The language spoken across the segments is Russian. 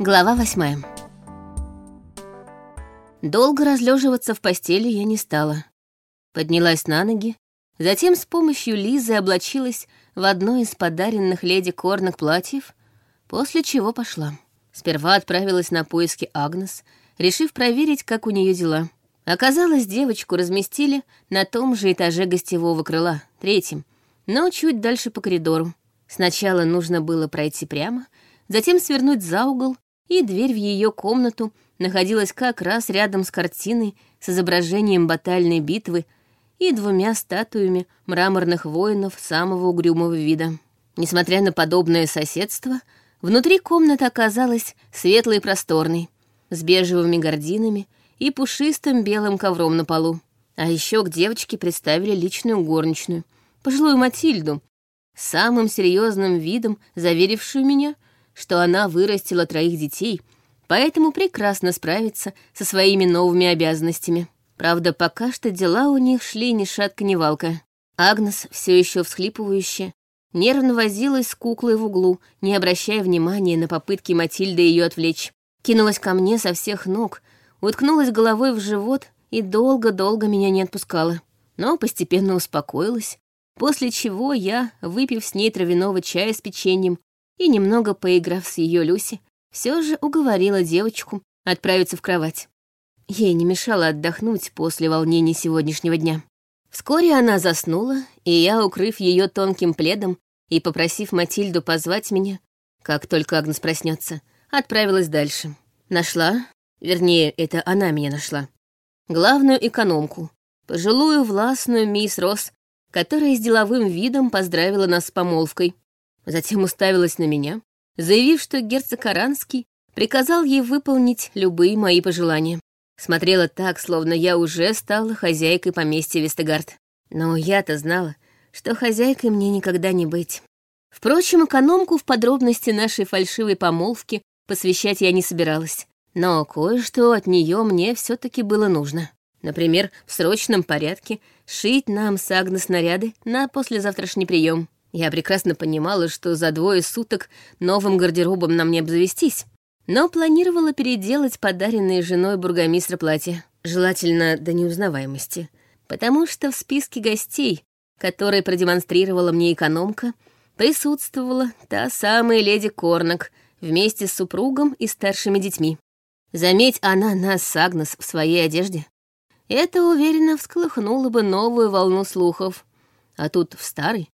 Глава восьмая. Долго разлеживаться в постели я не стала. Поднялась на ноги, затем с помощью Лизы облачилась в одно из подаренных леди Корнок платьев, после чего пошла. Сперва отправилась на поиски Агнес, решив проверить, как у нее дела. Оказалось, девочку разместили на том же этаже гостевого крыла, третьем, но чуть дальше по коридору. Сначала нужно было пройти прямо, затем свернуть за угол и дверь в ее комнату находилась как раз рядом с картиной с изображением батальной битвы и двумя статуями мраморных воинов самого угрюмого вида. Несмотря на подобное соседство, внутри комната оказалась светлой и просторной, с бежевыми гардинами и пушистым белым ковром на полу. А еще к девочке представили личную горничную, пожилую Матильду, самым серьезным видом заверившую меня — что она вырастила троих детей, поэтому прекрасно справится со своими новыми обязанностями. Правда, пока что дела у них шли ни шатка, ни валка. Агнес, все еще всхлипывающая, нервно возилась с куклой в углу, не обращая внимания на попытки Матильды ее отвлечь. Кинулась ко мне со всех ног, уткнулась головой в живот и долго-долго меня не отпускала. Но постепенно успокоилась, после чего я, выпив с ней травяного чая с печеньем, и, немного поиграв с ее Люси, все же уговорила девочку отправиться в кровать. Ей не мешало отдохнуть после волнений сегодняшнего дня. Вскоре она заснула, и я, укрыв ее тонким пледом и попросив Матильду позвать меня, как только Агнес проснется, отправилась дальше. Нашла, вернее, это она меня нашла, главную экономку, пожилую властную мисс Росс, которая с деловым видом поздравила нас с помолвкой, Затем уставилась на меня, заявив, что герцог Аранский приказал ей выполнить любые мои пожелания. Смотрела так, словно я уже стала хозяйкой поместья Вестегард. Но я-то знала, что хозяйкой мне никогда не быть. Впрочем, экономку в подробности нашей фальшивой помолвки посвящать я не собиралась. Но кое-что от нее мне все таки было нужно. Например, в срочном порядке шить нам с Агнес наряды на послезавтрашний прием. Я прекрасно понимала, что за двое суток новым гардеробом нам не обзавестись, но планировала переделать подаренные женой бургомистра платье, желательно до неузнаваемости, потому что в списке гостей, которые продемонстрировала мне экономка, присутствовала та самая леди Корнак вместе с супругом и старшими детьми. Заметь она нас с Агнес в своей одежде. Это, уверенно, всколыхнуло бы новую волну слухов. А тут в старой,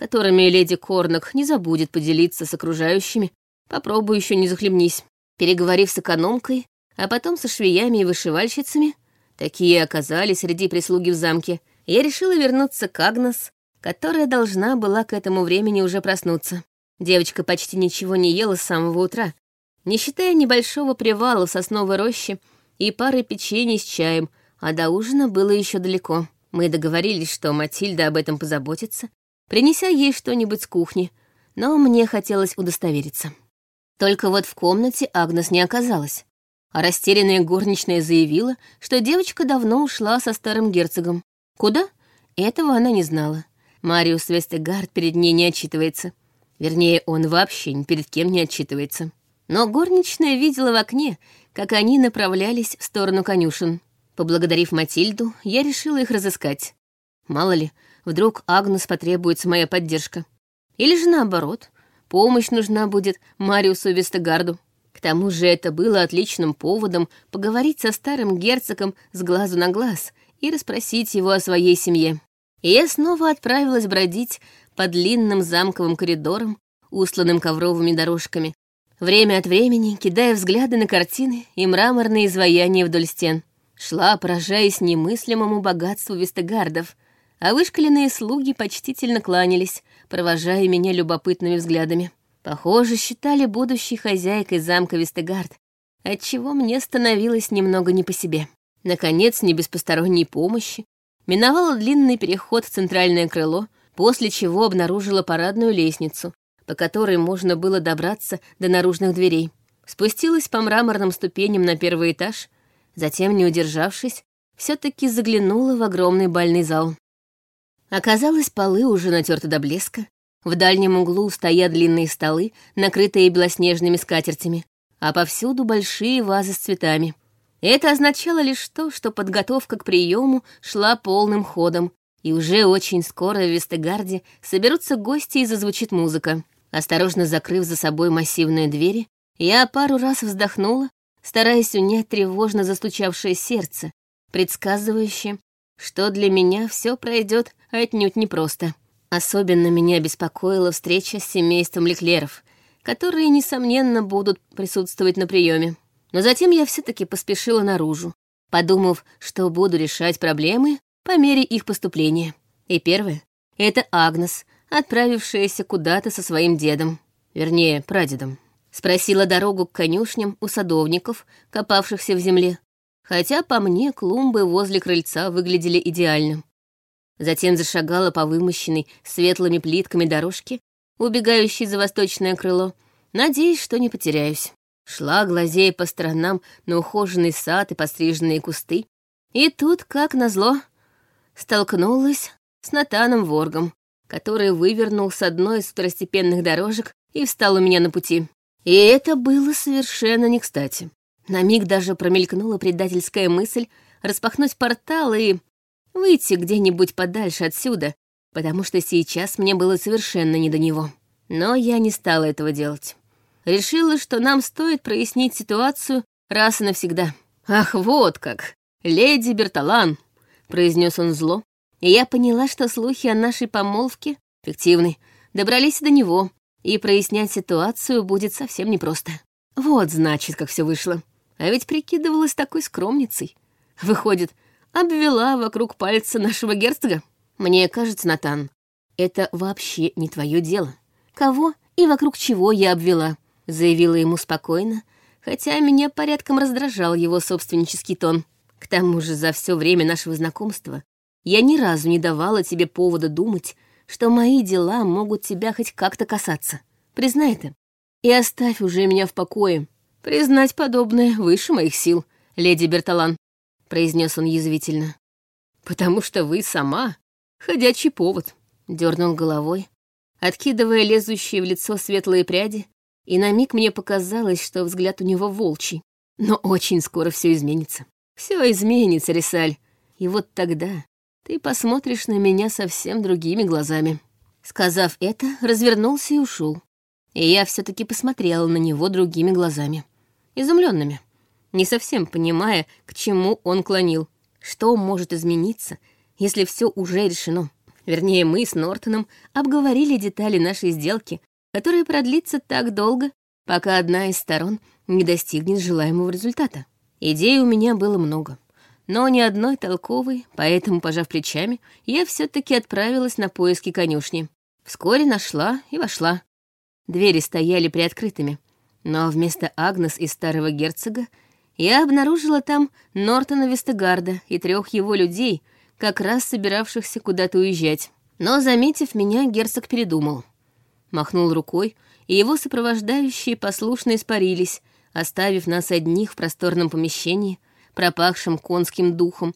которыми леди Корнак не забудет поделиться с окружающими. Попробуй еще не захлебнись. Переговорив с экономкой, а потом со швеями и вышивальщицами, такие оказались среди прислуги в замке, я решила вернуться к Агнес, которая должна была к этому времени уже проснуться. Девочка почти ничего не ела с самого утра, не считая небольшого привала в сосновой роще и пары печенье с чаем, а до ужина было еще далеко. Мы договорились, что Матильда об этом позаботится, принеся ей что-нибудь с кухни, но мне хотелось удостовериться. Только вот в комнате Агнес не оказалась, а растерянная горничная заявила, что девочка давно ушла со старым герцогом. Куда? Этого она не знала. Мариус Вестегард перед ней не отчитывается. Вернее, он вообще ни перед кем не отчитывается. Но горничная видела в окне, как они направлялись в сторону конюшен. Поблагодарив Матильду, я решила их разыскать. Мало ли, Вдруг Агнес потребуется моя поддержка. Или же наоборот, помощь нужна будет Мариусу Вестегарду. К тому же это было отличным поводом поговорить со старым герцогом с глазу на глаз и расспросить его о своей семье. И я снова отправилась бродить по длинным замковым коридорам, устланным ковровыми дорожками, время от времени кидая взгляды на картины и мраморные изваяния вдоль стен. Шла, поражаясь немыслимому богатству Вестегардов — а вышкаленные слуги почтительно кланялись, провожая меня любопытными взглядами. Похоже, считали будущей хозяйкой замка Вестегард, отчего мне становилось немного не по себе. Наконец, не без посторонней помощи, миновала длинный переход в центральное крыло, после чего обнаружила парадную лестницу, по которой можно было добраться до наружных дверей. Спустилась по мраморным ступеням на первый этаж, затем, не удержавшись, все таки заглянула в огромный бальный зал. Оказалось, полы уже натерты до блеска. В дальнем углу стоят длинные столы, накрытые белоснежными скатертями. а повсюду большие вазы с цветами. Это означало лишь то, что подготовка к приему шла полным ходом, и уже очень скоро в Вестегарде соберутся гости и зазвучит музыка. Осторожно закрыв за собой массивные двери, я пару раз вздохнула, стараясь унять тревожно застучавшее сердце, предсказывающее, что для меня все пройдет отнюдь непросто. Особенно меня беспокоила встреча с семейством Леклеров, которые, несомненно, будут присутствовать на приеме. Но затем я все-таки поспешила наружу, подумав, что буду решать проблемы по мере их поступления. И первое — это Агнес, отправившаяся куда-то со своим дедом, вернее, прадедом. Спросила дорогу к конюшням у садовников, копавшихся в земле, хотя по мне клумбы возле крыльца выглядели идеально. Затем зашагала по вымощенной светлыми плитками дорожке, убегающей за восточное крыло, надеясь, что не потеряюсь. Шла, глазея по сторонам на ухоженный сад и постриженные кусты, и тут, как назло, столкнулась с Натаном Воргом, который вывернул с одной из второстепенных дорожек и встал у меня на пути. И это было совершенно не кстати. На миг даже промелькнула предательская мысль распахнуть портал и выйти где-нибудь подальше отсюда, потому что сейчас мне было совершенно не до него. Но я не стала этого делать. Решила, что нам стоит прояснить ситуацию раз и навсегда. «Ах, вот как! Леди Берталан!» — произнес он зло, и я поняла, что слухи о нашей помолвке фиктивны, добрались до него, и прояснять ситуацию будет совсем непросто. Вот, значит, как все вышло. А ведь прикидывалась такой скромницей. Выходит, обвела вокруг пальца нашего герцога. Мне кажется, Натан, это вообще не твое дело. Кого и вокруг чего я обвела, заявила ему спокойно, хотя меня порядком раздражал его собственнический тон. К тому же за все время нашего знакомства я ни разу не давала тебе повода думать, что мои дела могут тебя хоть как-то касаться. Признай это. И оставь уже меня в покое. Признать подобное выше моих сил, леди Берталан, произнес он язвительно. Потому что вы сама ходячий повод, дернул головой, откидывая лезущие в лицо светлые пряди, и на миг мне показалось, что взгляд у него волчий. Но очень скоро все изменится. Все изменится, Рисаль. И вот тогда ты посмотришь на меня совсем другими глазами. Сказав это, развернулся и ушел. И я все-таки посмотрела на него другими глазами. Изумленными, не совсем понимая, к чему он клонил. Что может измениться, если все уже решено? Вернее, мы с Нортоном обговорили детали нашей сделки, которая продлится так долго, пока одна из сторон не достигнет желаемого результата. Идей у меня было много но ни одной толковой, поэтому, пожав плечами, я все таки отправилась на поиски конюшни. Вскоре нашла и вошла. Двери стояли приоткрытыми, но вместо Агнес и старого герцога я обнаружила там Нортона Вестегарда и трех его людей, как раз собиравшихся куда-то уезжать. Но, заметив меня, герцог передумал. Махнул рукой, и его сопровождающие послушно испарились, оставив нас одних в просторном помещении — пропахшим конским духом,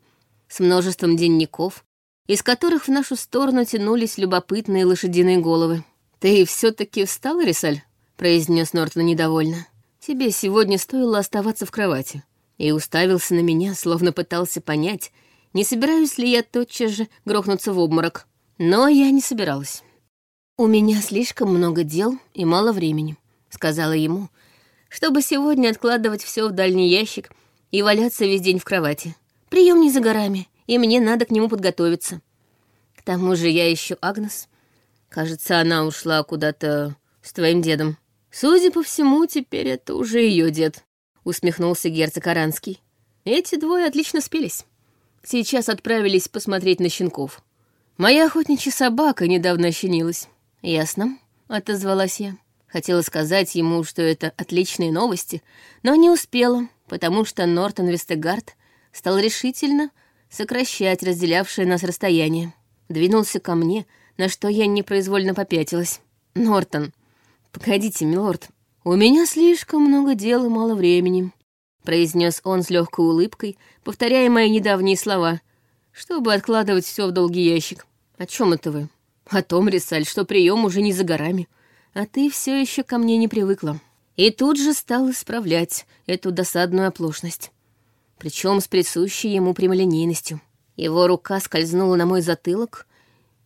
с множеством денников, из которых в нашу сторону тянулись любопытные лошадиные головы. «Ты все таки встал, Рисаль?» — произнес Нортон недовольно. «Тебе сегодня стоило оставаться в кровати». И уставился на меня, словно пытался понять, не собираюсь ли я тотчас же грохнуться в обморок. Но я не собиралась. «У меня слишком много дел и мало времени», — сказала ему, чтобы сегодня откладывать все в дальний ящик и валяться весь день в кровати. Прием не за горами, и мне надо к нему подготовиться. К тому же я ищу Агнес. Кажется, она ушла куда-то с твоим дедом. Судя по всему, теперь это уже ее дед, усмехнулся герцог Аранский. Эти двое отлично спелись. Сейчас отправились посмотреть на щенков. Моя охотничья собака недавно ощенилась. Ясно, отозвалась я. Хотела сказать ему, что это отличные новости, но не успела потому что Нортон Вестегард стал решительно сокращать разделявшее нас расстояние. Двинулся ко мне, на что я непроизвольно попятилась. «Нортон, погодите, милорд, у меня слишком много дел и мало времени», произнес он с легкой улыбкой, повторяя мои недавние слова, чтобы откладывать все в долгий ящик. «О чем это вы?» «О том, Рисаль, что прием уже не за горами, а ты все еще ко мне не привыкла». И тут же стал исправлять эту досадную оплошность. Причем с присущей ему прямолинейностью. Его рука скользнула на мой затылок,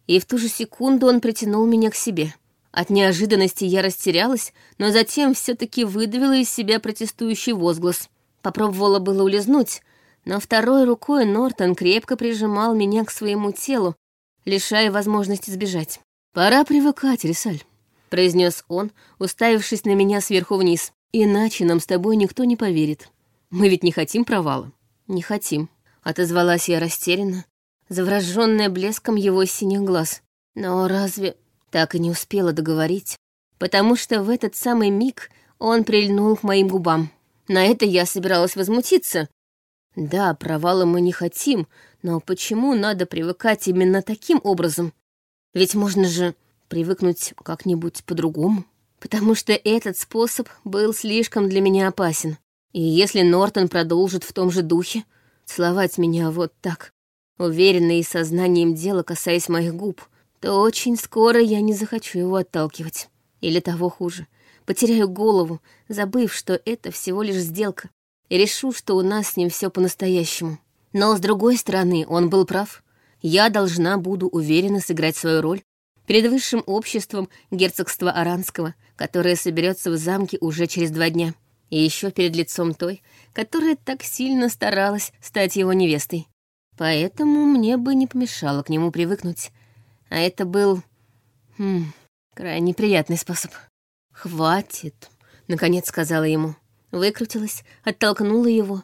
и в ту же секунду он притянул меня к себе. От неожиданности я растерялась, но затем все таки выдавила из себя протестующий возглас. Попробовала было улизнуть, но второй рукой Нортон крепко прижимал меня к своему телу, лишая возможности сбежать. «Пора привыкать, Рисаль», — произнес он, уставившись на меня сверху вниз. «Иначе нам с тобой никто не поверит. Мы ведь не хотим провала». «Не хотим», — отозвалась я растерянно, заворожённая блеском его синих глаз. Но разве так и не успела договорить? Потому что в этот самый миг он прильнул к моим губам. На это я собиралась возмутиться. Да, провала мы не хотим, но почему надо привыкать именно таким образом? Ведь можно же привыкнуть как-нибудь по-другому. Потому что этот способ был слишком для меня опасен. И если Нортон продолжит в том же духе, целовать меня вот так, уверенно и сознанием дела касаясь моих губ, то очень скоро я не захочу его отталкивать. Или того хуже, потеряю голову, забыв, что это всего лишь сделка, и решу, что у нас с ним все по-настоящему. Но, с другой стороны, он был прав. Я должна буду уверенно сыграть свою роль перед высшим обществом герцогства Аранского, которое соберется в замке уже через два дня, и еще перед лицом той, которая так сильно старалась стать его невестой. Поэтому мне бы не помешало к нему привыкнуть. А это был... Хм, крайне приятный способ. «Хватит», — наконец сказала ему. Выкрутилась, оттолкнула его.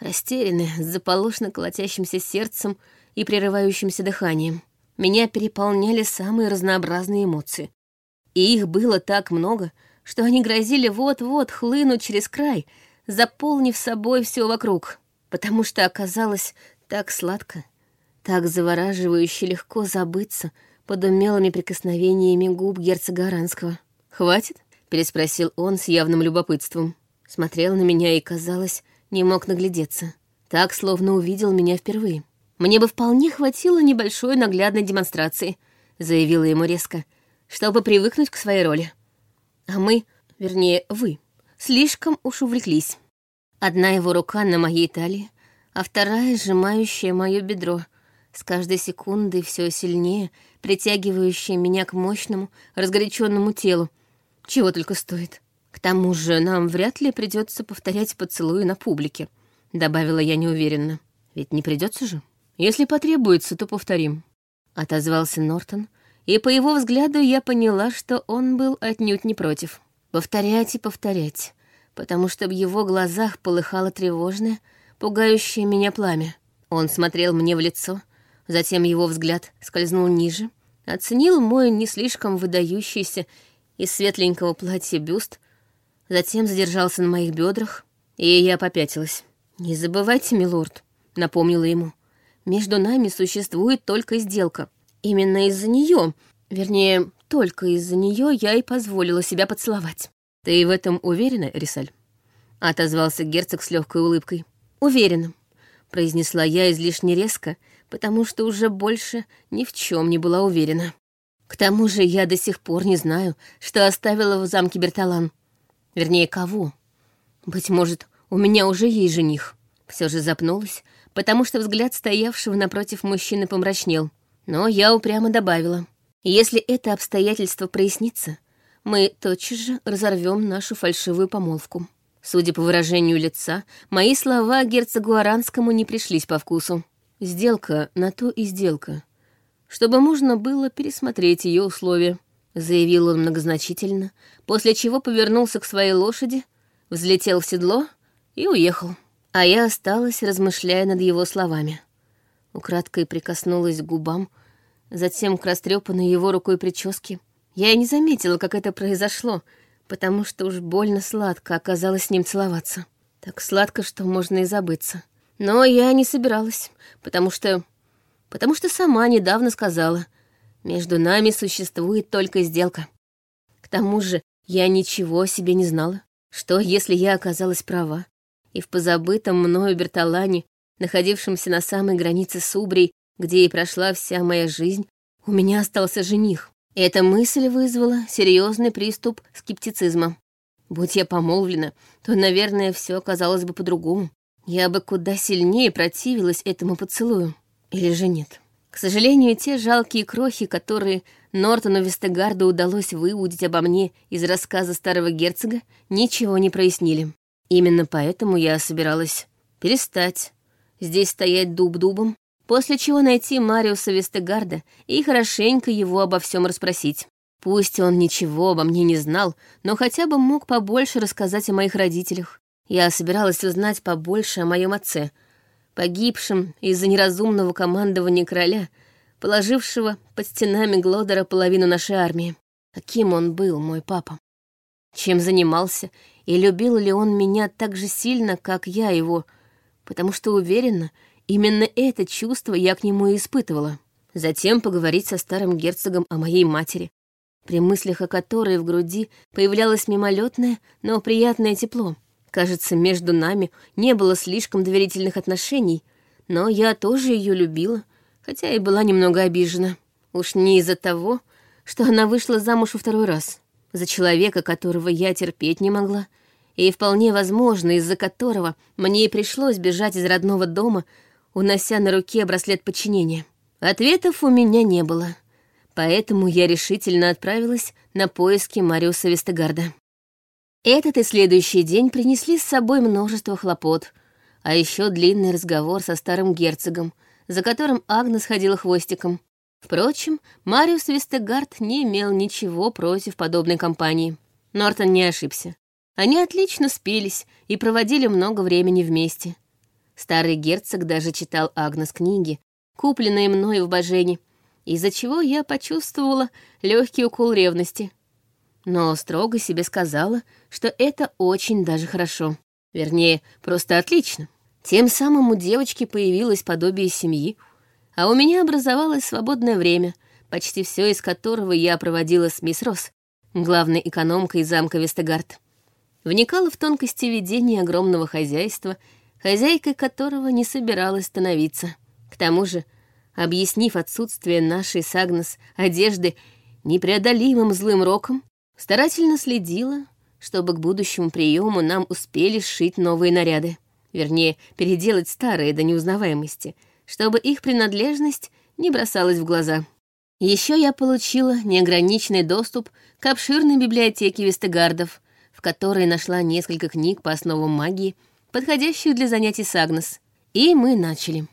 Растерянная, с заполошно колотящимся сердцем и прерывающимся дыханием. Меня переполняли самые разнообразные эмоции. И их было так много, что они грозили вот-вот хлынуть через край, заполнив собой все вокруг. Потому что оказалось так сладко, так завораживающе легко забыться под умелыми прикосновениями губ герцога Аранского. «Хватит?» — переспросил он с явным любопытством. Смотрел на меня и, казалось, не мог наглядеться. Так, словно увидел меня впервые. «Мне бы вполне хватило небольшой наглядной демонстрации», — заявила ему резко, «чтобы привыкнуть к своей роли. А мы, вернее, вы, слишком уж увлеклись. Одна его рука на моей талии, а вторая, сжимающая мое бедро, с каждой секундой все сильнее, притягивающая меня к мощному, разгоряченному телу, чего только стоит. К тому же нам вряд ли придется повторять поцелуи на публике, добавила я неуверенно. Ведь не придется же. Если потребуется, то повторим. Отозвался Нортон, и по его взгляду я поняла, что он был отнюдь не против. Повторять и повторять, потому что в его глазах полыхало тревожное, пугающее меня пламя. Он смотрел мне в лицо, затем его взгляд скользнул ниже, оценил мой не слишком выдающийся из светленького платья бюст, затем задержался на моих бедрах, и я попятилась. «Не забывайте, милорд», — напомнила ему, — «между нами существует только сделка. Именно из-за нее, вернее, только из-за нее я и позволила себя поцеловать». «Ты в этом уверена, Рисаль?» — отозвался герцог с легкой улыбкой. «Уверена», — произнесла я излишне резко, потому что уже больше ни в чем не была уверена. К тому же я до сих пор не знаю, что оставила в замке Берталан. Вернее, кого? Быть может, у меня уже есть жених. Все же запнулась, потому что взгляд стоявшего напротив мужчины помрачнел. Но я упрямо добавила. Если это обстоятельство прояснится, мы тотчас же разорвем нашу фальшивую помолвку. Судя по выражению лица, мои слова герцогу Аранскому не пришлись по вкусу. Сделка на то и сделка чтобы можно было пересмотреть ее условия», — заявил он многозначительно, после чего повернулся к своей лошади, взлетел в седло и уехал. А я осталась, размышляя над его словами. Украдкой прикоснулась к губам, затем к растрепанной его рукой прическе. Я и не заметила, как это произошло, потому что уж больно сладко оказалось с ним целоваться. Так сладко, что можно и забыться. Но я не собиралась, потому что потому что сама недавно сказала, между нами существует только сделка. К тому же я ничего о себе не знала. Что, если я оказалась права, и в позабытом мною Берталане, находившемся на самой границе Субрий, где и прошла вся моя жизнь, у меня остался жених. Эта мысль вызвала серьезный приступ скептицизма. Будь я помолвлена, то, наверное, все оказалось бы по-другому. Я бы куда сильнее противилась этому поцелую. Или же нет? К сожалению, те жалкие крохи, которые Нортону Вестегарду удалось выудить обо мне из рассказа старого герцога, ничего не прояснили. Именно поэтому я собиралась перестать здесь стоять дуб-дубом, после чего найти Мариуса Вестегарда и хорошенько его обо всем расспросить. Пусть он ничего обо мне не знал, но хотя бы мог побольше рассказать о моих родителях. Я собиралась узнать побольше о моем отце, погибшем из-за неразумного командования короля, положившего под стенами Глодера половину нашей армии. Каким он был, мой папа? Чем занимался, и любил ли он меня так же сильно, как я его, потому что уверена, именно это чувство я к нему и испытывала. Затем поговорить со старым герцогом о моей матери, при мыслях о которой в груди появлялось мимолетное, но приятное тепло. Кажется, между нами не было слишком доверительных отношений, но я тоже ее любила, хотя и была немного обижена. Уж не из-за того, что она вышла замуж во второй раз, за человека, которого я терпеть не могла, и вполне возможно, из-за которого мне и пришлось бежать из родного дома, унося на руке браслет подчинения. Ответов у меня не было — Поэтому я решительно отправилась на поиски Мариуса Вестегарда. Этот и следующий день принесли с собой множество хлопот, а еще длинный разговор со старым герцогом, за которым Агнес ходила хвостиком. Впрочем, Мариус Вестегард не имел ничего против подобной компании. Нортон не ошибся. Они отлично спелись и проводили много времени вместе. Старый герцог даже читал Агнес книги, купленные мною в Бажене, из-за чего я почувствовала легкий укол ревности. Но строго себе сказала, что это очень даже хорошо. Вернее, просто отлично. Тем самым у девочки появилось подобие семьи, а у меня образовалось свободное время, почти все из которого я проводила с мисс Росс, главной экономкой замка Вестегард. Вникала в тонкости ведения огромного хозяйства, хозяйкой которого не собиралась становиться. К тому же объяснив отсутствие нашей с Агнес одежды непреодолимым злым роком, старательно следила, чтобы к будущему приему нам успели сшить новые наряды. Вернее, переделать старые до неузнаваемости, чтобы их принадлежность не бросалась в глаза. Еще я получила неограниченный доступ к обширной библиотеке Вестегардов, в которой нашла несколько книг по основам магии, подходящих для занятий с Агнес. И мы начали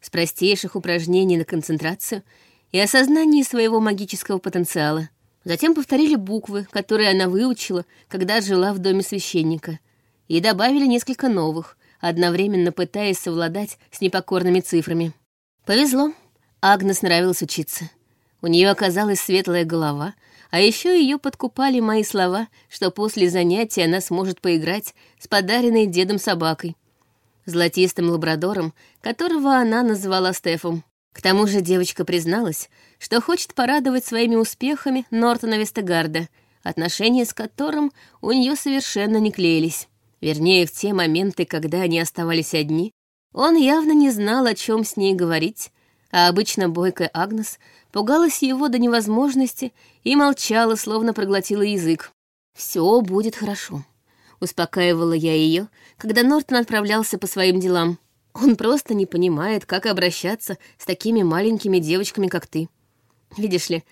с простейших упражнений на концентрацию и осознание своего магического потенциала. Затем повторили буквы, которые она выучила, когда жила в доме священника, и добавили несколько новых, одновременно пытаясь совладать с непокорными цифрами. Повезло. Агнес нравилось учиться. У нее оказалась светлая голова, а еще ее подкупали мои слова, что после занятия она сможет поиграть с подаренной дедом собакой — золотистым лабрадором, которого она называла Стефом. К тому же девочка призналась, что хочет порадовать своими успехами Нортона Вестегарда, отношения с которым у нее совершенно не клеились. Вернее, в те моменты, когда они оставались одни, он явно не знал, о чем с ней говорить, а обычно бойкая Агнес пугалась его до невозможности и молчала, словно проглотила язык. «Все будет хорошо», Успокаивала я ее, когда Нортон отправлялся по своим делам. Он просто не понимает, как обращаться с такими маленькими девочками, как ты. Видишь ли,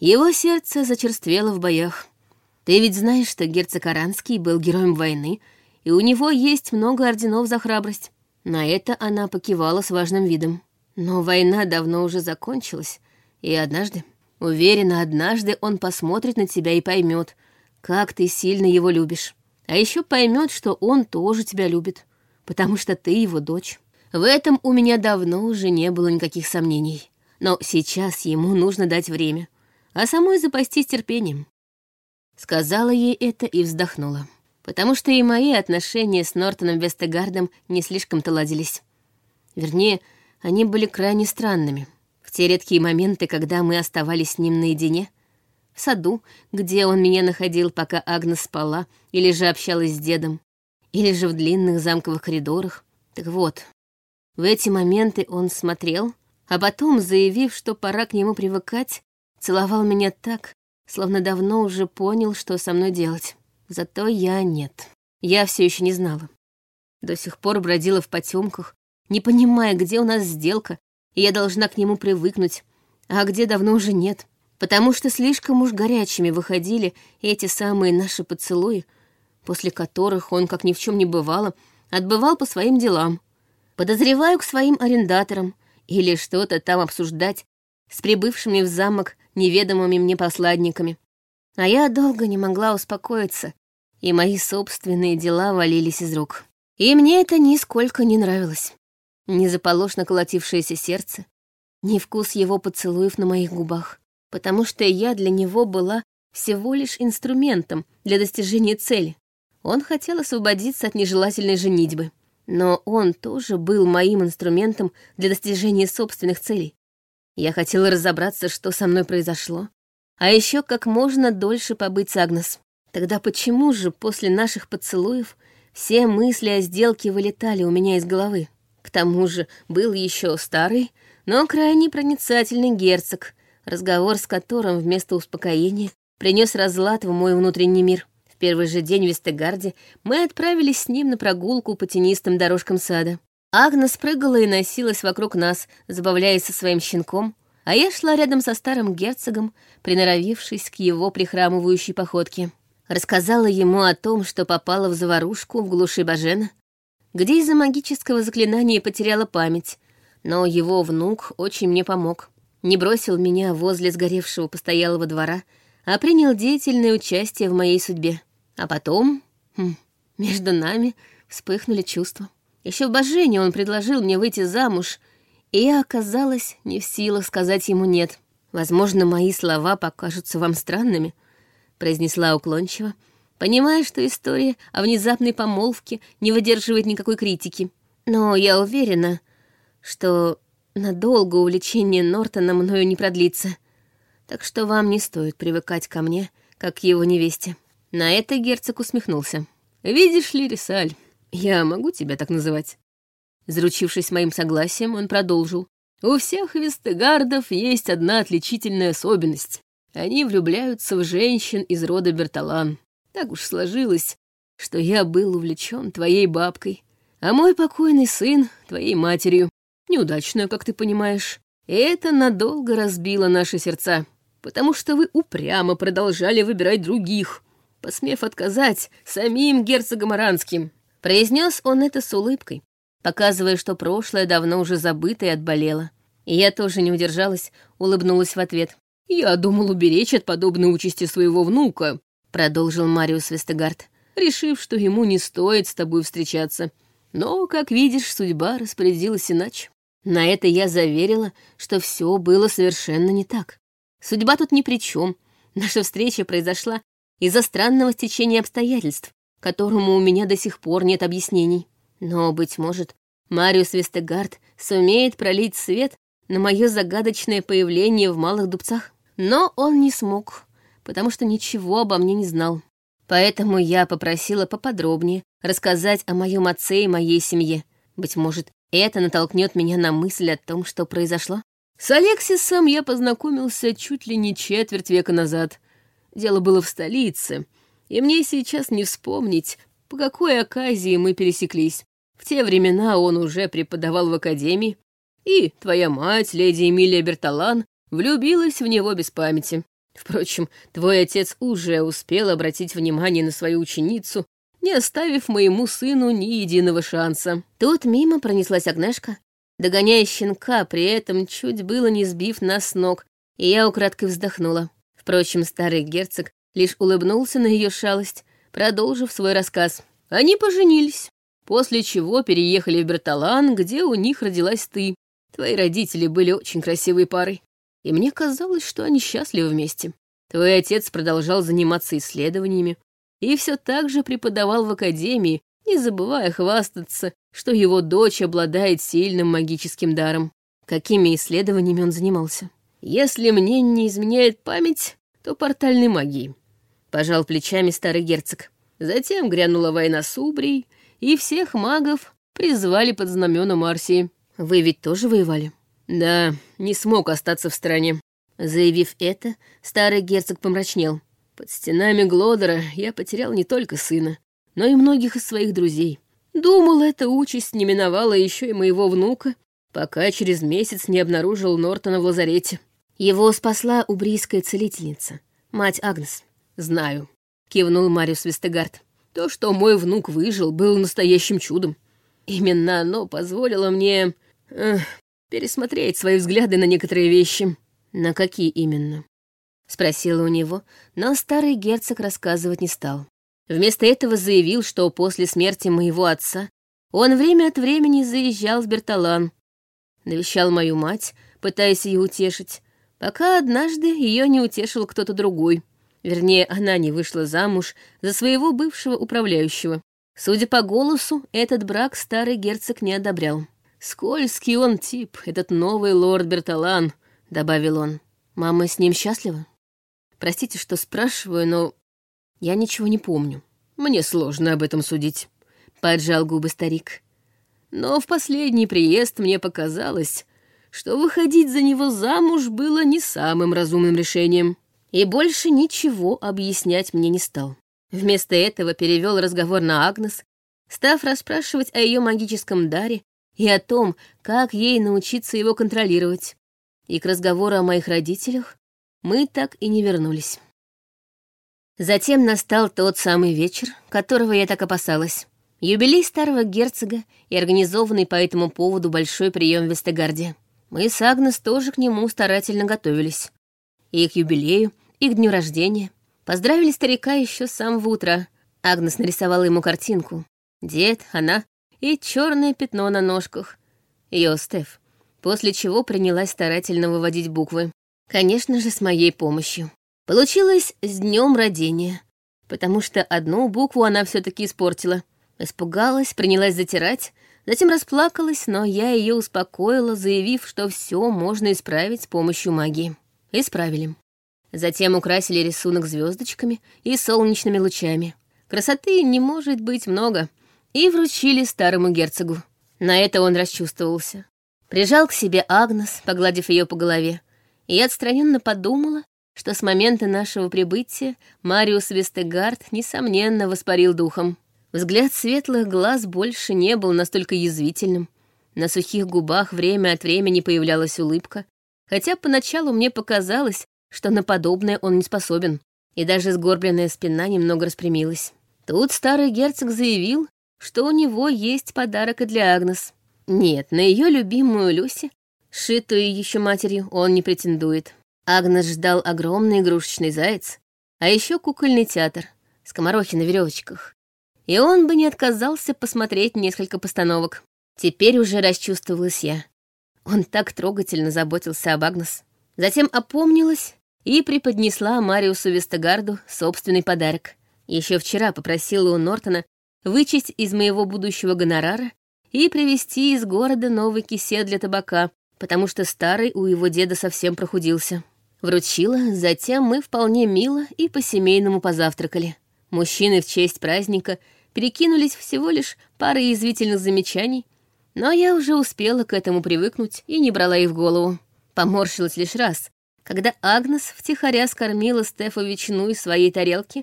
его сердце зачерствело в боях. Ты ведь знаешь, что герцог Аранский был героем войны, и у него есть много орденов за храбрость. На это она покивала с важным видом. Но война давно уже закончилась, и однажды, уверена, однажды он посмотрит на тебя и поймет, как ты сильно его любишь. А еще поймет, что он тоже тебя любит, потому что ты его дочь. В этом у меня давно уже не было никаких сомнений. Но сейчас ему нужно дать время, а самой запастись терпением. Сказала ей это и вздохнула, потому что и мои отношения с Нортоном Вестегардом не слишком-то ладились. Вернее, они были крайне странными. В те редкие моменты, когда мы оставались с ним наедине, в саду, где он меня находил, пока Агнес спала, или же общалась с дедом, или же в длинных замковых коридорах. Так вот, в эти моменты он смотрел, а потом, заявив, что пора к нему привыкать, целовал меня так, словно давно уже понял, что со мной делать. Зато я нет. Я все еще не знала. До сих пор бродила в потемках, не понимая, где у нас сделка, и я должна к нему привыкнуть, а где давно уже нет, потому что слишком уж горячими выходили эти самые наши поцелуи, после которых он, как ни в чем не бывало, отбывал по своим делам. Подозреваю к своим арендаторам или что-то там обсуждать с прибывшими в замок неведомыми мне посладниками. А я долго не могла успокоиться, и мои собственные дела валились из рук. И мне это нисколько не нравилось. Ни заполошно колотившееся сердце, ни вкус его поцелуев на моих губах, потому что я для него была всего лишь инструментом для достижения цели. Он хотел освободиться от нежелательной женитьбы. Но он тоже был моим инструментом для достижения собственных целей. Я хотела разобраться, что со мной произошло, а еще как можно дольше побыть с Агнес. Тогда почему же после наших поцелуев все мысли о сделке вылетали у меня из головы? К тому же был еще старый, но крайне проницательный герцог, разговор с которым вместо успокоения принес разлад в мой внутренний мир первый же день в Вестегарде мы отправились с ним на прогулку по тенистым дорожкам сада. Агнес прыгала и носилась вокруг нас, забавляясь со своим щенком, а я шла рядом со старым герцогом, приноровившись к его прихрамывающей походке. Рассказала ему о том, что попала в заварушку в глуши Бажена, где из-за магического заклинания потеряла память, но его внук очень мне помог. Не бросил меня возле сгоревшего постоялого двора, а принял деятельное участие в моей судьбе. А потом, хм, между нами вспыхнули чувства. Еще в Божении он предложил мне выйти замуж, и я оказалась не в силах сказать ему «нет». «Возможно, мои слова покажутся вам странными», — произнесла уклончиво, понимая, что история о внезапной помолвке не выдерживает никакой критики. «Но я уверена, что надолго увлечение Нортона мною не продлится, так что вам не стоит привыкать ко мне, как к его невесте». На это герцог усмехнулся. «Видишь ли, Рисаль, я могу тебя так называть?» Заручившись моим согласием, он продолжил. «У всех вестегардов есть одна отличительная особенность. Они влюбляются в женщин из рода Берталан. Так уж сложилось, что я был увлечен твоей бабкой, а мой покойный сын — твоей матерью. Неудачно, как ты понимаешь. И это надолго разбило наши сердца, потому что вы упрямо продолжали выбирать других, посмев отказать самим герцогом Аранским. Произнес он это с улыбкой, показывая, что прошлое давно уже забыто и отболело. И я тоже не удержалась, улыбнулась в ответ. «Я думал уберечь от подобной участи своего внука», продолжил Мариус Вестегард, решив, что ему не стоит с тобой встречаться. Но, как видишь, судьба распорядилась иначе. На это я заверила, что все было совершенно не так. Судьба тут ни при чем. Наша встреча произошла из-за странного стечения обстоятельств, которому у меня до сих пор нет объяснений. Но, быть может, Мариус Вестегард сумеет пролить свет на мое загадочное появление в малых дубцах. Но он не смог, потому что ничего обо мне не знал. Поэтому я попросила поподробнее рассказать о моем отце и моей семье. Быть может, это натолкнет меня на мысль о том, что произошло. С Алексисом я познакомился чуть ли не четверть века назад, Дело было в столице, и мне сейчас не вспомнить, по какой оказии мы пересеклись. В те времена он уже преподавал в академии, и твоя мать, леди Эмилия Берталан, влюбилась в него без памяти. Впрочем, твой отец уже успел обратить внимание на свою ученицу, не оставив моему сыну ни единого шанса. Тут мимо пронеслась Агнешка, догоняя щенка, при этом чуть было не сбив нас с ног, и я украдкой вздохнула. Впрочем, старый герцог лишь улыбнулся на ее шалость, продолжив свой рассказ. Они поженились, после чего переехали в Берталан, где у них родилась ты. Твои родители были очень красивой парой, и мне казалось, что они счастливы вместе. Твой отец продолжал заниматься исследованиями и все так же преподавал в академии, не забывая хвастаться, что его дочь обладает сильным магическим даром. Какими исследованиями он занимался? Если мне не изменяет память, то портальной магии. Пожал плечами старый герцог. Затем грянула война с Убрией, и всех магов призвали под знамена Марсии. Вы ведь тоже воевали? Да, не смог остаться в стране. Заявив это, старый герцог помрачнел. Под стенами Глодера я потерял не только сына, но и многих из своих друзей. Думал, эта участь не миновала еще и моего внука, пока через месяц не обнаружил Нортона в лазарете. Его спасла убрийская целительница, мать Агнес. «Знаю», — кивнул Мариус Вестегард. «То, что мой внук выжил, было настоящим чудом. Именно оно позволило мне э, пересмотреть свои взгляды на некоторые вещи». «На какие именно?» — спросила у него, но старый герцог рассказывать не стал. Вместо этого заявил, что после смерти моего отца он время от времени заезжал в Берталан, навещал мою мать, пытаясь ее утешить, пока однажды ее не утешил кто-то другой. Вернее, она не вышла замуж за своего бывшего управляющего. Судя по голосу, этот брак старый герцог не одобрял. «Скользкий он тип, этот новый лорд Берталан», — добавил он. «Мама с ним счастлива?» «Простите, что спрашиваю, но я ничего не помню. Мне сложно об этом судить», — поджал губы старик. «Но в последний приезд мне показалось, что выходить за него замуж было не самым разумным решением. И больше ничего объяснять мне не стал. Вместо этого перевел разговор на Агнес, став расспрашивать о ее магическом даре и о том, как ей научиться его контролировать. И к разговору о моих родителях мы так и не вернулись. Затем настал тот самый вечер, которого я так опасалась. Юбилей старого герцога и организованный по этому поводу большой прием в Вестегарде. Мы с Агнес тоже к нему старательно готовились. И к юбилею, и к дню рождения. Поздравили старика еще с самого утра. Агнес нарисовала ему картинку. Дед, она и черное пятно на ножках. Ее Стеф. После чего принялась старательно выводить буквы. Конечно же, с моей помощью. Получилось с днем рождения, потому что одну букву она все-таки испортила. Испугалась, принялась затирать, затем расплакалась, но я ее успокоила, заявив, что все можно исправить с помощью магии. Исправили. Затем украсили рисунок звездочками и солнечными лучами. Красоты не может быть много. И вручили старому герцогу. На это он расчувствовался. Прижал к себе Агнес, погладив ее по голове, и отстраненно подумала, что с момента нашего прибытия Мариус Вестегард, несомненно, воспарил духом. Взгляд светлых глаз больше не был настолько язвительным. На сухих губах время от времени появлялась улыбка, хотя поначалу мне показалось, что на подобное он не способен, и даже сгорбленная спина немного распрямилась. Тут старый герцог заявил, что у него есть подарок и для Агнес. Нет, на ее любимую Люси, шитую еще матерью, он не претендует. Агнес ждал огромный игрушечный заяц, а еще кукольный театр, скоморохи на веревочках. И он бы не отказался посмотреть несколько постановок. Теперь уже расчувствовалась я. Он так трогательно заботился об Агнес. Затем опомнилась и преподнесла Мариусу Вестегарду собственный подарок. Еще вчера попросила у Нортона вычесть из моего будущего гонорара и привезти из города новый кисет для табака, потому что старый у его деда совсем прохудился. Вручила, затем мы вполне мило и по-семейному позавтракали. Мужчины в честь праздника перекинулись всего лишь парой язвительных замечаний, но я уже успела к этому привыкнуть и не брала их в голову. Поморщилась лишь раз, когда Агнес втихаря скормила Стефу ветчину из своей тарелки,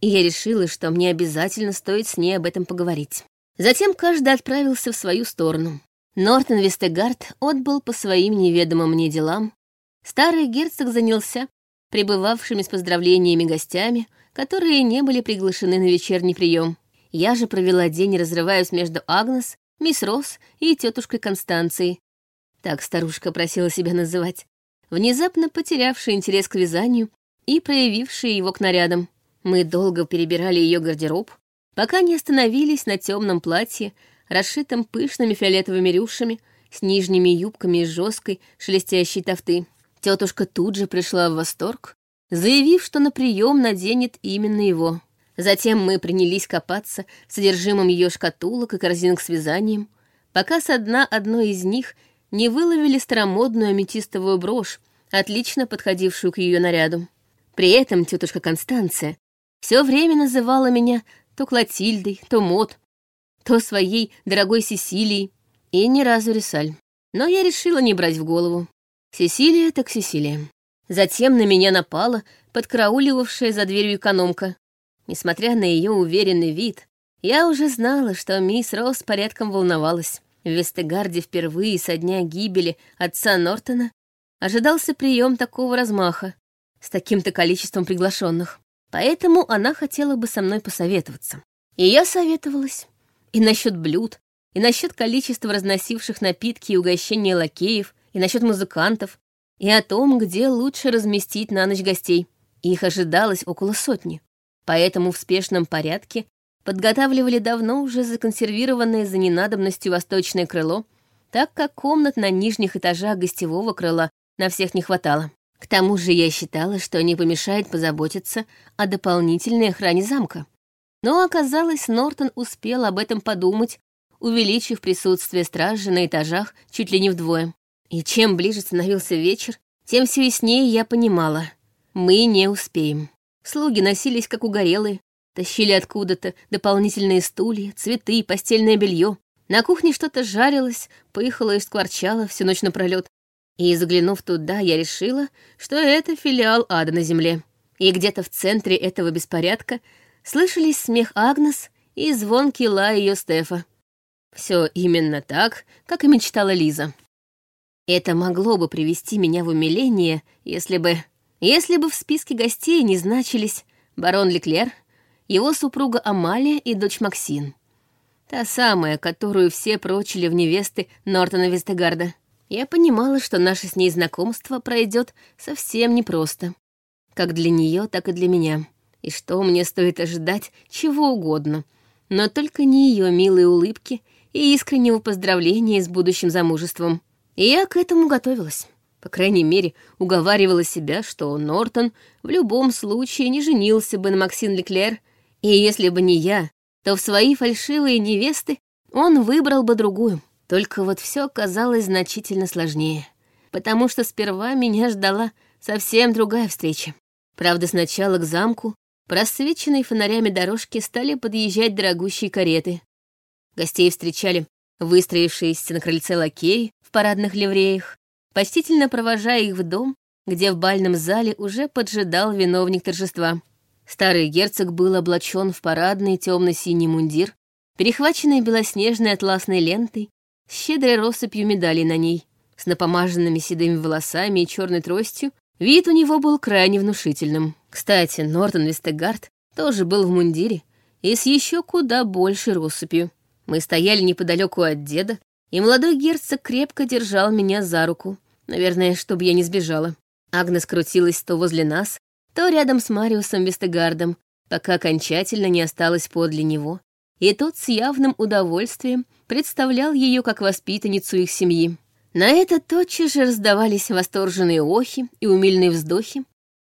и я решила, что мне обязательно стоит с ней об этом поговорить. Затем каждый отправился в свою сторону. Нортон Вестегард отбыл по своим неведомым мне делам. Старый герцог занялся прибывавшими с поздравлениями гостями, которые не были приглашены на вечерний прием. Я же провела день, разрываясь между Агнес, мисс Росс и тетушкой Констанцией. Так старушка просила себя называть внезапно потерявший интерес к вязанию и проявивший его к нарядам. Мы долго перебирали ее гардероб, пока не остановились на темном платье, расшитом пышными фиолетовыми рюшами, с нижними юбками из жесткой, шелестящей тофты. Тетушка тут же пришла в восторг, заявив, что на прием наденет именно его. Затем мы принялись копаться в содержимом ее шкатулок и корзинок с вязанием, пока со дна одной из них не выловили старомодную аметистовую брошь, отлично подходившую к ее наряду. При этом тетушка Констанция все время называла меня то Клотильдой, то Мот, то своей дорогой Сесилией, и ни разу Рисаль. Но я решила не брать в голову. Сесилия так Сесилия. Затем на меня напала подкрауливавшая за дверью экономка. Несмотря на ее уверенный вид, я уже знала, что мисс Росс порядком волновалась. В Вестегарде впервые со дня гибели отца Нортона ожидался прием такого размаха, с таким-то количеством приглашенных. Поэтому она хотела бы со мной посоветоваться. И я советовалась. И насчет блюд, и насчет количества разносивших напитки и угощения лакеев, и насчет музыкантов, и о том, где лучше разместить на ночь гостей. Их ожидалось около сотни. Поэтому в спешном порядке подготавливали давно уже законсервированное за ненадобностью восточное крыло, так как комнат на нижних этажах гостевого крыла на всех не хватало. К тому же я считала, что не помешает позаботиться о дополнительной охране замка. Но оказалось, Нортон успел об этом подумать увеличив присутствие стражи на этажах чуть ли не вдвое. И чем ближе становился вечер, тем все яснее я понимала. Мы не успеем. Слуги носились как угорелые, тащили откуда-то дополнительные стулья, цветы, постельное белье. На кухне что-то жарилось, пыхало и скворчало всю ночь напролет. И, заглянув туда, я решила, что это филиал ада на земле. И где-то в центре этого беспорядка слышались смех Агнес и звонкий лай ее Стефа. Все именно так, как и мечтала Лиза. Это могло бы привести меня в умиление, если бы... Если бы в списке гостей не значились барон Леклер, его супруга Амалия и дочь Максин. Та самая, которую все прочили в невесты Нортона Вестегарда. Я понимала, что наше с ней знакомство пройдет совсем непросто. Как для нее, так и для меня. И что мне стоит ожидать чего угодно, но только не ее милые улыбки и искреннего поздравления с будущим замужеством. И я к этому готовилась. По крайней мере, уговаривала себя, что Нортон в любом случае не женился бы на Максин Леклер, и если бы не я, то в свои фальшивые невесты он выбрал бы другую. Только вот все казалось значительно сложнее, потому что сперва меня ждала совсем другая встреча. Правда, сначала к замку, просвеченной фонарями дорожки, стали подъезжать дорогущие кареты, Гостей встречали выстроившиеся на крыльце лакеи в парадных ливреях, почтительно провожая их в дом, где в бальном зале уже поджидал виновник торжества. Старый герцог был облачен в парадный темно-синий мундир, перехваченный белоснежной атласной лентой, с щедрой россыпью медалей на ней, с напомаженными седыми волосами и черной тростью, вид у него был крайне внушительным. Кстати, Нортон Вестегард тоже был в мундире и с еще куда большей россыпью. Мы стояли неподалеку от деда, и молодой герцог крепко держал меня за руку, наверное, чтобы я не сбежала. Агнес крутилась то возле нас, то рядом с Мариусом Вестегардом, пока окончательно не осталась подле него, и тот с явным удовольствием представлял ее как воспитанницу их семьи. На это тотчас же раздавались восторженные охи и умильные вздохи,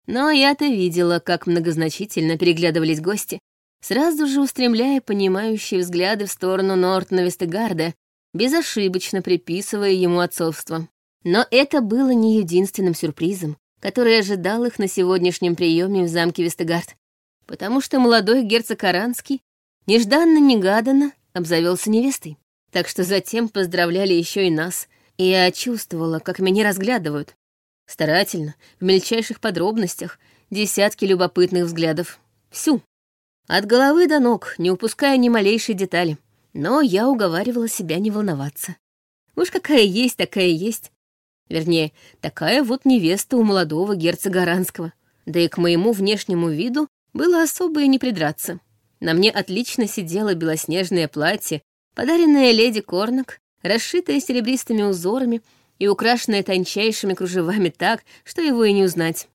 но я-то видела, как многозначительно переглядывались гости, сразу же устремляя понимающие взгляды в сторону Нортона Вестегарда, безошибочно приписывая ему отцовство. Но это было не единственным сюрпризом, который ожидал их на сегодняшнем приеме в замке Вестегард, потому что молодой герцог Аранский нежданно-негаданно обзавелся невестой. Так что затем поздравляли еще и нас, и я чувствовала, как меня разглядывают. Старательно, в мельчайших подробностях, десятки любопытных взглядов. Всю, от головы до ног, не упуская ни малейшей детали. Но я уговаривала себя не волноваться. Уж какая есть, такая есть. Вернее, такая вот невеста у молодого герцога Аранского. Да и к моему внешнему виду было особо и не придраться. На мне отлично сидело белоснежное платье, подаренное леди Корнок, расшитое серебристыми узорами и украшенное тончайшими кружевами так, что его и не узнать.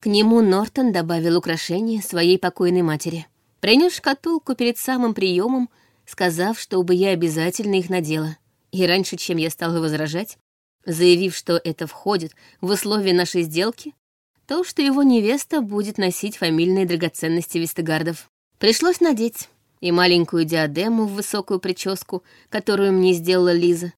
К нему Нортон добавил украшение своей покойной матери принес шкатулку перед самым приемом, сказав, чтобы я обязательно их надела. И раньше, чем я стала возражать, заявив, что это входит в условия нашей сделки, то, что его невеста будет носить фамильные драгоценности Вестегардов. Пришлось надеть и маленькую диадему в высокую прическу, которую мне сделала Лиза,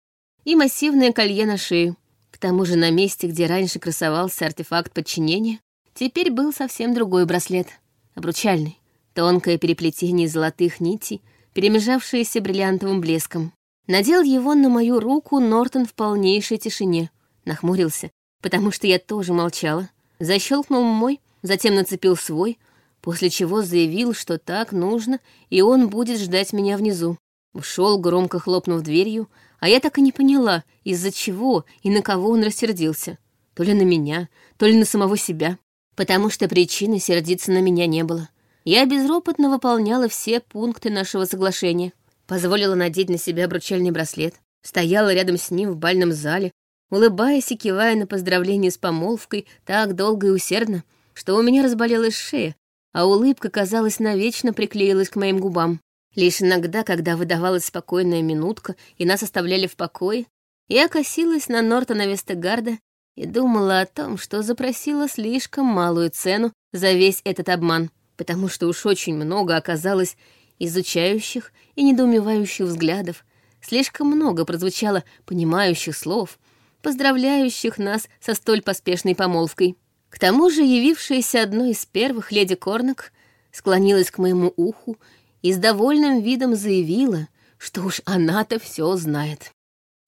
и массивное колье на шею. К тому же на месте, где раньше красовался артефакт подчинения, теперь был совсем другой браслет, обручальный. Тонкое переплетение золотых нитей, перемежавшееся бриллиантовым блеском. Надел его на мою руку Нортон в полнейшей тишине. Нахмурился, потому что я тоже молчала. Защелкнул мой, затем нацепил свой, после чего заявил, что так нужно, и он будет ждать меня внизу. Ушел, громко хлопнув дверью, а я так и не поняла, из-за чего и на кого он рассердился. То ли на меня, то ли на самого себя. Потому что причины сердиться на меня не было. Я безропотно выполняла все пункты нашего соглашения. Позволила надеть на себя обручальный браслет. Стояла рядом с ним в бальном зале, улыбаясь и кивая на поздравление с помолвкой так долго и усердно, что у меня разболелась шея, а улыбка, казалось, навечно приклеилась к моим губам. Лишь иногда, когда выдавалась спокойная минутка и нас оставляли в покое, я косилась на Нортона Вестегарда и думала о том, что запросила слишком малую цену за весь этот обман, потому что уж очень много оказалось изучающих и недоумевающих взглядов, слишком много прозвучало понимающих слов, поздравляющих нас со столь поспешной помолвкой. К тому же явившаяся одной из первых леди Корнок склонилась к моему уху и с довольным видом заявила, что уж она-то все знает.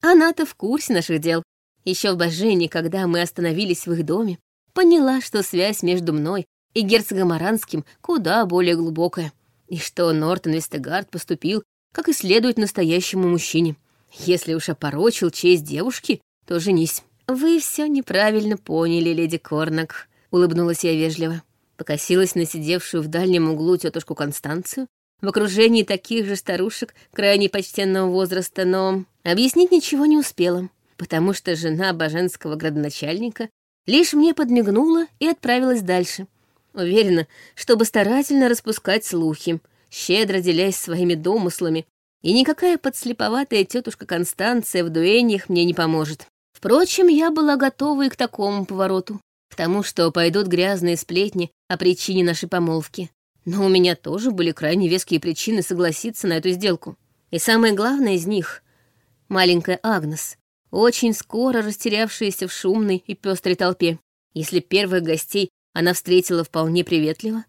Она-то в курсе наших дел. Еще в Божении, когда мы остановились в их доме, поняла, что связь между мной и герцогом Аранским куда более глубокая, и что Нортон Вестегард поступил, как и следует настоящему мужчине. Если уж опорочил честь девушки, то женись. «Вы все неправильно поняли, леди Корнак», — улыбнулась я вежливо. Покосилась на сидевшую в дальнем углу тетушку Констанцию, в окружении таких же старушек крайне почтенного возраста, но объяснить ничего не успела, потому что жена боженского градоначальника лишь мне подмигнула и отправилась дальше. Уверена, чтобы старательно распускать слухи, щедро делясь своими домыслами, и никакая подслеповатая тетушка Констанция в дуэниях мне не поможет. Впрочем, я была готова и к такому повороту, к тому, что пойдут грязные сплетни о причине нашей помолвки. Но у меня тоже были крайне веские причины согласиться на эту сделку. И самое главное из них — маленькая Агнес, очень скоро растерявшаяся в шумной и пестрой толпе. Если первых гостей она встретила вполне приветливо,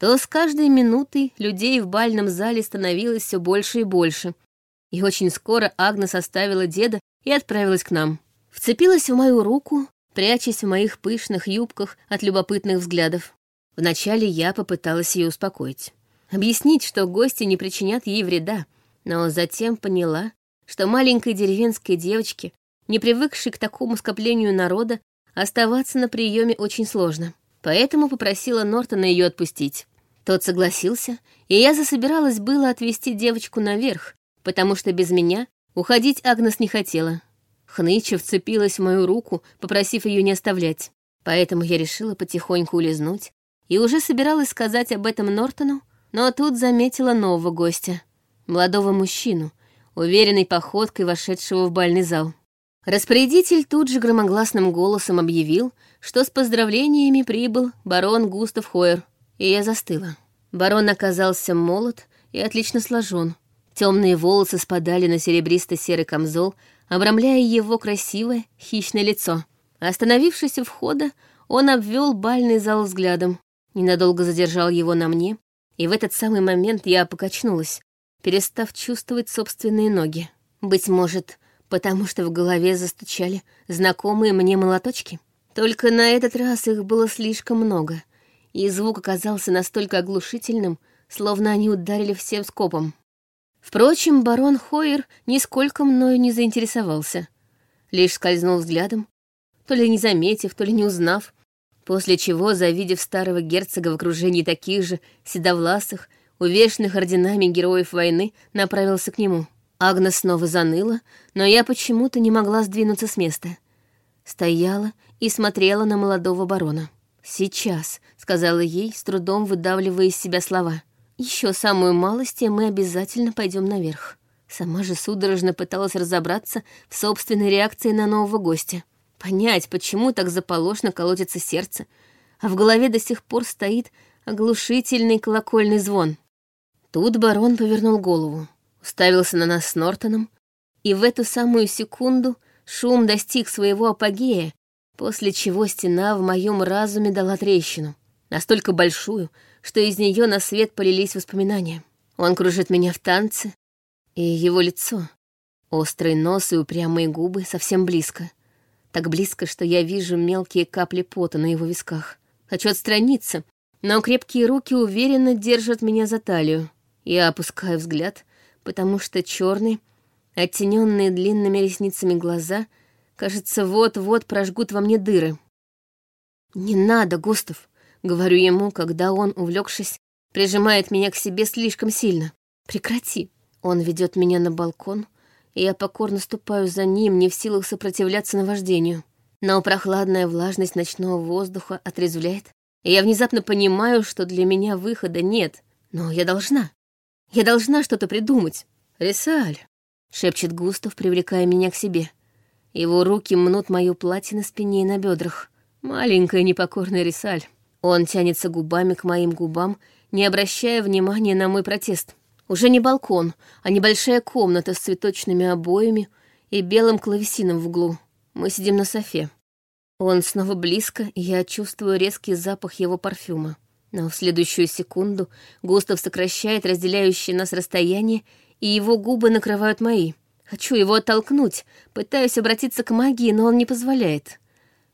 то с каждой минутой людей в бальном зале становилось все больше и больше. И очень скоро Агнес оставила деда и отправилась к нам. Вцепилась в мою руку, прячась в моих пышных юбках от любопытных взглядов. Вначале я попыталась ее успокоить. Объяснить, что гости не причинят ей вреда, но затем поняла, что маленькой деревенской девочке, не привыкшей к такому скоплению народа, оставаться на приеме очень сложно. Поэтому попросила Нортона ее отпустить. Тот согласился, и я засобиралась было отвезти девочку наверх, потому что без меня уходить Агнес не хотела. Хныча вцепилась в мою руку, попросив ее не оставлять. Поэтому я решила потихоньку улизнуть и уже собиралась сказать об этом Нортону, но тут заметила нового гостя, молодого мужчину, уверенной походкой вошедшего в бальный зал. Распорядитель тут же громогласным голосом объявил, что с поздравлениями прибыл барон Густав Хойер, и я застыла. Барон оказался молод и отлично сложен. Темные волосы спадали на серебристо-серый камзол, обрамляя его красивое, хищное лицо. Остановившись у входа, он обвел бальный зал взглядом, ненадолго задержал его на мне, и в этот самый момент я покачнулась, перестав чувствовать собственные ноги. Быть может, потому что в голове застучали знакомые мне молоточки? Только на этот раз их было слишком много, и звук оказался настолько оглушительным, словно они ударили всем скопом. Впрочем, барон Хойер нисколько мною не заинтересовался. Лишь скользнул взглядом, то ли не заметив, то ли не узнав, после чего, завидев старого герцога в окружении таких же седовласых, увешанных орденами героев войны, направился к нему. Агна снова заныла, но я почему-то не могла сдвинуться с места. Стояла и смотрела на молодого барона. «Сейчас», — сказала ей, с трудом выдавливая из себя слова. Еще самую малость, и мы обязательно пойдем наверх. Сама же судорожно пыталась разобраться в собственной реакции на нового гостя. Понять, почему так заполошно колотится сердце, а в голове до сих пор стоит оглушительный колокольный звон. Тут барон повернул голову, уставился на нас с Нортоном, и в эту самую секунду шум достиг своего апогея, после чего стена в моем разуме дала трещину, настолько большую, что из нее на свет полились воспоминания. Он кружит меня в танце, и его лицо, острый нос и упрямые губы совсем близко. Так близко, что я вижу мелкие капли пота на его висках. Хочу отстраниться, но крепкие руки уверенно держат меня за талию. Я опускаю взгляд, потому что черные, оттененные длинными ресницами глаза, кажется, вот-вот прожгут во мне дыры. «Не надо, Густав», — говорю ему, когда он, увлекшись, прижимает меня к себе слишком сильно. «Прекрати». Он ведет меня на балкон, и я покорно ступаю за ним, не в силах сопротивляться наваждению. Но прохладная влажность ночного воздуха отрезвляет, и я внезапно понимаю, что для меня выхода нет, но я должна. Я должна что-то придумать. «Рисаль», — шепчет Густав, привлекая меня к себе. Его руки мнут мое платье на спине и на бедрах. Маленькая непокорная Рисаль. Он тянется губами к моим губам, не обращая внимания на мой протест. Уже не балкон, а небольшая комната с цветочными обоями и белым клавесином в углу. Мы сидим на софе. Он снова близко, и я чувствую резкий запах его парфюма. Но в следующую секунду Густав сокращает разделяющее нас расстояние, и его губы накрывают мои. Хочу его оттолкнуть, пытаюсь обратиться к магии, но он не позволяет.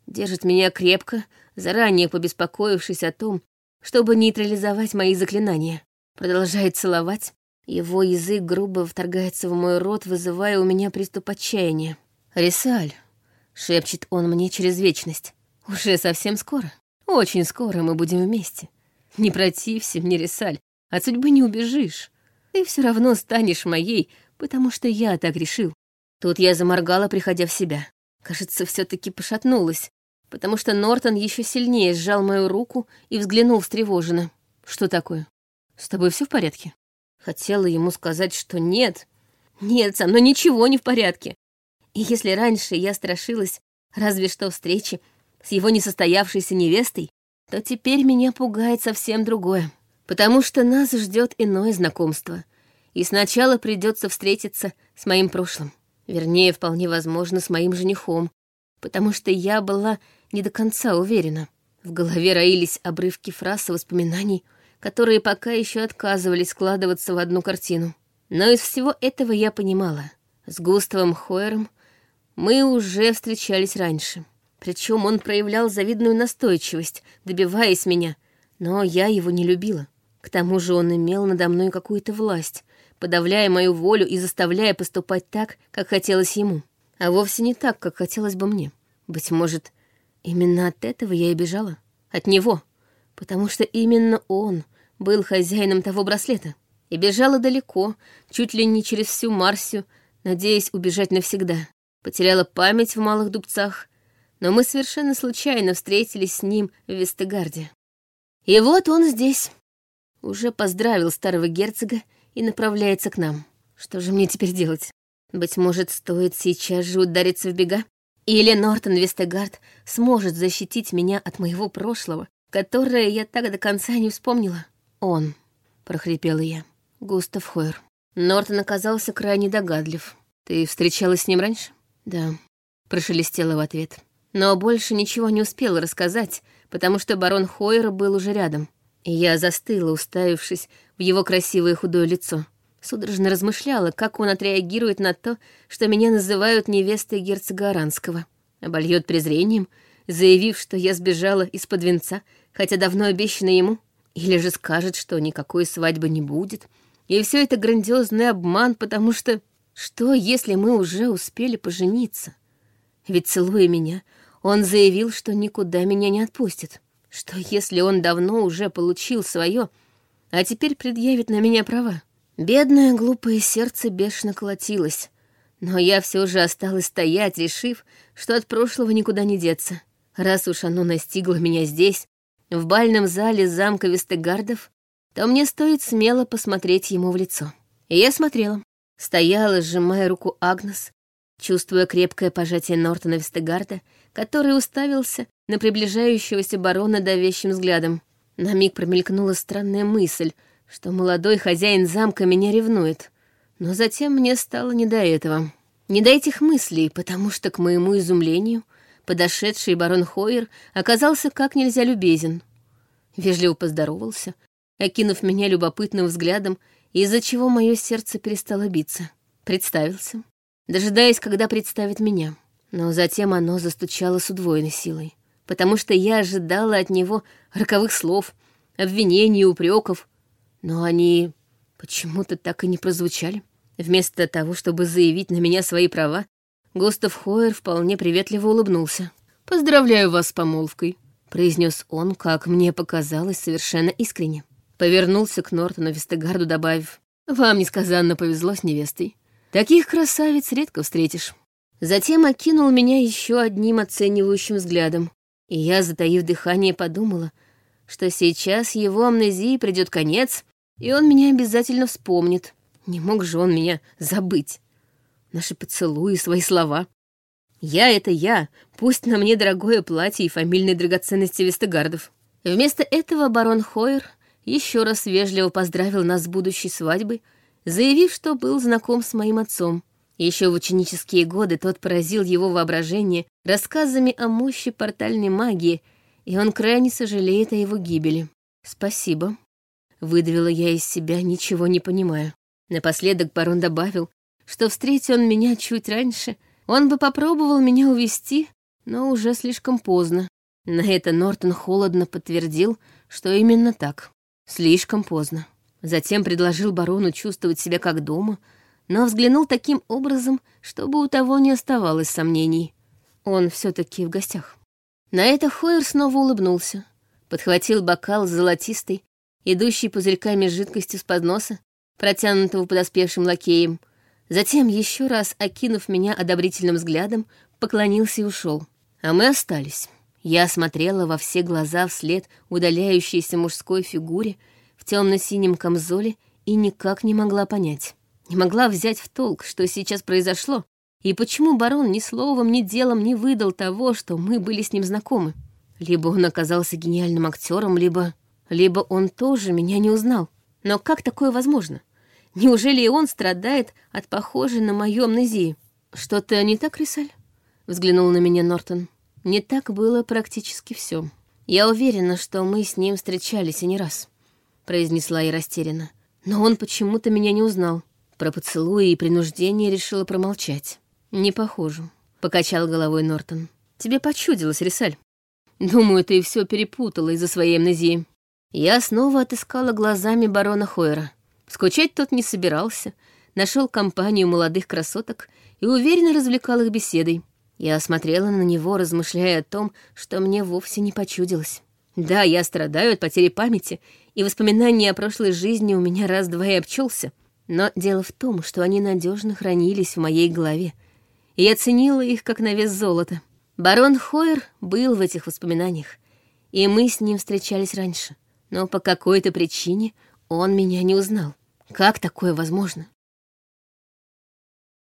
Держит меня крепко, заранее побеспокоившись о том, чтобы нейтрализовать мои заклинания. Продолжает целовать, его язык грубо вторгается в мой рот, вызывая у меня приступ отчаяния. «Рисаль», — шепчет он мне через вечность, — «уже совсем скоро, очень скоро мы будем вместе. Не протився мне, Рисаль, от судьбы не убежишь. Ты все равно станешь моей, потому что я так решил». Тут я заморгала, приходя в себя. Кажется, все таки пошатнулась, потому что Нортон еще сильнее сжал мою руку и взглянул встревоженно. «Что такое? С тобой все в порядке?» Хотела ему сказать, что нет. Нет, со мной ничего не в порядке. И если раньше я страшилась разве что встречи с его несостоявшейся невестой, то теперь меня пугает совсем другое. Потому что нас ждет иное знакомство. И сначала придется встретиться с моим прошлым. Вернее, вполне возможно, с моим женихом. Потому что я была не до конца уверена. В голове роились обрывки фраз и воспоминаний — которые пока еще отказывались складываться в одну картину. Но из всего этого я понимала. С Густавом Хойером мы уже встречались раньше. Причем он проявлял завидную настойчивость, добиваясь меня, но я его не любила. К тому же он имел надо мной какую-то власть, подавляя мою волю и заставляя поступать так, как хотелось ему, а вовсе не так, как хотелось бы мне. Быть может, именно от этого я и бежала. От него потому что именно он был хозяином того браслета. И бежала далеко, чуть ли не через всю Марсию, надеясь убежать навсегда. Потеряла память в малых дубцах, но мы совершенно случайно встретились с ним в Вестегарде. И вот он здесь. Уже поздравил старого герцога и направляется к нам. Что же мне теперь делать? Быть может, стоит сейчас же удариться в бега? Или Нортон Вестегард сможет защитить меня от моего прошлого которое я так до конца не вспомнила. «Он», — прохрипела я, — «Густав Хойер». Нортон оказался крайне догадлив. «Ты встречалась с ним раньше?» «Да», — прошелестела в ответ. Но больше ничего не успела рассказать, потому что барон Хойер был уже рядом. Я застыла, уставившись в его красивое худое лицо. Судорожно размышляла, как он отреагирует на то, что меня называют невестой герцога Аранского. Обольет презрением, заявив, что я сбежала из-под венца, хотя давно обещано ему, или же скажет, что никакой свадьбы не будет, и все это грандиозный обман, потому что что, если мы уже успели пожениться? Ведь, целуя меня, он заявил, что никуда меня не отпустит. Что, если он давно уже получил свое, а теперь предъявит на меня права? Бедное глупое сердце бешено колотилось, но я все же осталась стоять, решив, что от прошлого никуда не деться. Раз уж оно настигло меня здесь, в бальном зале замка Вестегардов, то мне стоит смело посмотреть ему в лицо. И я смотрела. Стояла, сжимая руку Агнес, чувствуя крепкое пожатие Нортона Вестегарда, который уставился на приближающегося барона давящим взглядом. На миг промелькнула странная мысль, что молодой хозяин замка меня ревнует. Но затем мне стало не до этого. Не до этих мыслей, потому что, к моему изумлению, Подошедший барон Хойер оказался как нельзя любезен. Вежливо поздоровался, окинув меня любопытным взглядом, из-за чего мое сердце перестало биться. Представился, дожидаясь, когда представит меня. Но затем оно застучало с удвоенной силой, потому что я ожидала от него роковых слов, обвинений и упреков, но они почему-то так и не прозвучали. Вместо того, чтобы заявить на меня свои права, Густав Хойер вполне приветливо улыбнулся. «Поздравляю вас с помолвкой», — произнес он, как мне показалось, совершенно искренне. Повернулся к Нортону Вестегарду, добавив, «Вам несказанно повезло с невестой. Таких красавиц редко встретишь». Затем окинул меня еще одним оценивающим взглядом, и я, затаив дыхание, подумала, что сейчас его амнезии придет конец, и он меня обязательно вспомнит. Не мог же он меня забыть наши поцелуи, свои слова. Я — это я, пусть на мне дорогое платье и фамильные драгоценности Вестегардов. Вместо этого барон Хойер еще раз вежливо поздравил нас с будущей свадьбой, заявив, что был знаком с моим отцом. Еще в ученические годы тот поразил его воображение рассказами о мощи портальной магии, и он крайне сожалеет о его гибели. «Спасибо», — выдавила я из себя, ничего не понимая. Напоследок барон добавил, что встретил он меня чуть раньше, он бы попробовал меня увести, но уже слишком поздно. На это Нортон холодно подтвердил, что именно так. Слишком поздно. Затем предложил барону чувствовать себя как дома, но взглянул таким образом, чтобы у того не оставалось сомнений. Он все таки в гостях. На это Хойер снова улыбнулся, подхватил бокал с золотистой, идущей пузырьками жидкостью с подноса, протянутого подоспевшим лакеем, Затем, еще раз окинув меня одобрительным взглядом, поклонился и ушел. А мы остались. Я смотрела во все глаза вслед удаляющейся мужской фигуре в темно-синем камзоле и никак не могла понять. Не могла взять в толк, что сейчас произошло, и почему барон ни словом, ни делом не выдал того, что мы были с ним знакомы. Либо он оказался гениальным актером, либо... Либо он тоже меня не узнал. Но как такое возможно? Неужели и он страдает от похожей на мою амнезии? Что-то не так, Рисаль? Взглянул на меня Нортон. Не так было практически все. Я уверена, что мы с ним встречались и не раз, произнесла я растерянно. Но он почему-то меня не узнал. Про поцелуи и принуждение решила промолчать. Не похоже, покачал головой Нортон. Тебе почудилось, Рисаль. Думаю, ты все перепутала из-за своей амнезии. Я снова отыскала глазами барона Хойера. Скучать тот не собирался, нашел компанию молодых красоток и уверенно развлекал их беседой. Я смотрела на него, размышляя о том, что мне вовсе не почудилось. Да, я страдаю от потери памяти, и воспоминания о прошлой жизни у меня раз-два и обчелся. Но дело в том, что они надежно хранились в моей голове, и я ценила их как на вес золота. Барон Хойер был в этих воспоминаниях, и мы с ним встречались раньше. Но по какой-то причине он меня не узнал. Как такое возможно?